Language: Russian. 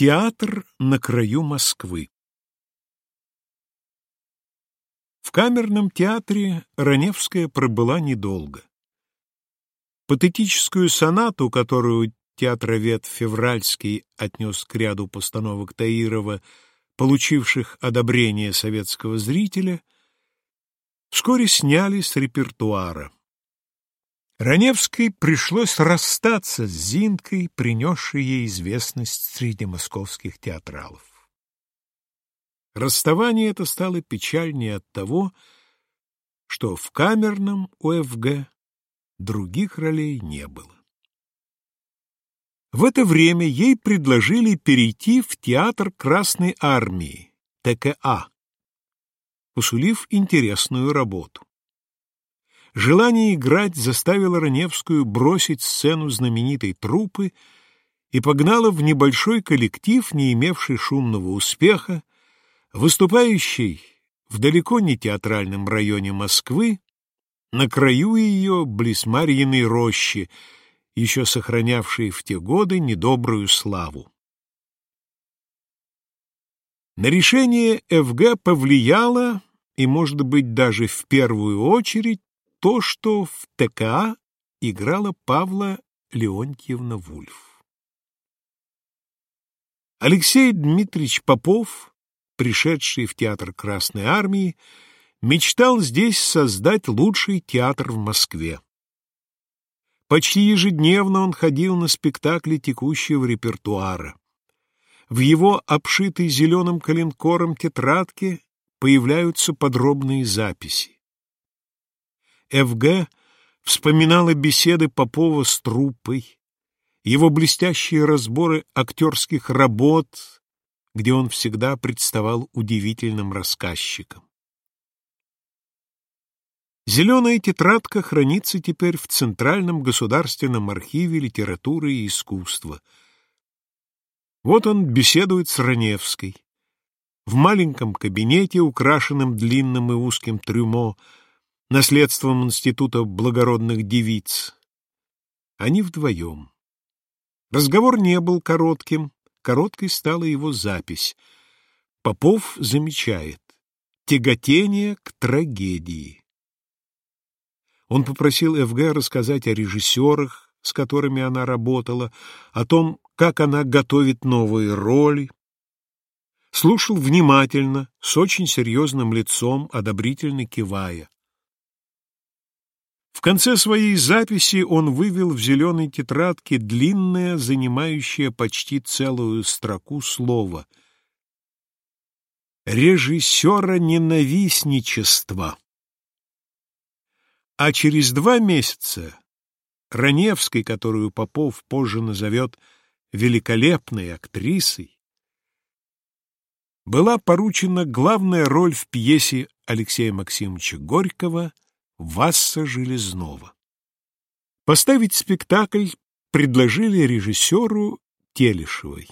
Театр на краю Москвы В камерном театре Раневская пробыла недолго. Патетическую сонату, которую театровед Февральский отнес к ряду постановок Таирова, получивших одобрение советского зрителя, вскоре сняли с репертуара. Раневской пришлось расстаться с Зинкой, принесшей ей известность среди московских театралов. Расставание это стало печальнее от того, что в камерном УФГ других ролей не было. В это время ей предложили перейти в театр Красной Армии, ТКА, посулив интересную работу. Желание играть заставило Раневскую бросить сцену знаменитой труппы и погнало в небольшой коллектив, не имевший шумного успеха, выступающий в далеко не театральном районе Москвы, на краю ее близ Марьиной рощи, еще сохранявшей в те годы недобрую славу. На решение ФГ повлияло, и, может быть, даже в первую очередь, то, что в ТКА играла Павла Леонтьевна Вульф. Алексей Дмитриевич Попов, пришедший в театр Красной Армии, мечтал здесь создать лучший театр в Москве. Почти ежедневно он ходил на спектакли текущего репертуара. В его обшитой зеленым коленкором тетрадке появляются подробные записи. Ф.Г. вспоминала беседы Попова с труппой, его блестящие разборы актерских работ, где он всегда представал удивительным рассказчиком. Зеленая тетрадка хранится теперь в Центральном государственном архиве литературы и искусства. Вот он беседует с Раневской. В маленьком кабинете, украшенном длинным и узким трюмо, наследством Института благородных девиц. Они вдвоем. Разговор не был коротким, короткой стала его запись. Попов замечает «Тяготение к трагедии». Он попросил ФГ рассказать о режиссерах, с которыми она работала, о том, как она готовит новые роли. Слушал внимательно, с очень серьезным лицом, одобрительно кивая. В конце своей записи он вывел в зеленой тетрадке длинное, занимающее почти целую строку слово «Режиссера ненавистничества». А через два месяца Раневской, которую Попов позже назовет великолепной актрисой, была поручена главная роль в пьесе Алексея Максимовича Горького Васса Железнова. Поставить спектакль предложили режиссеру Телешевой.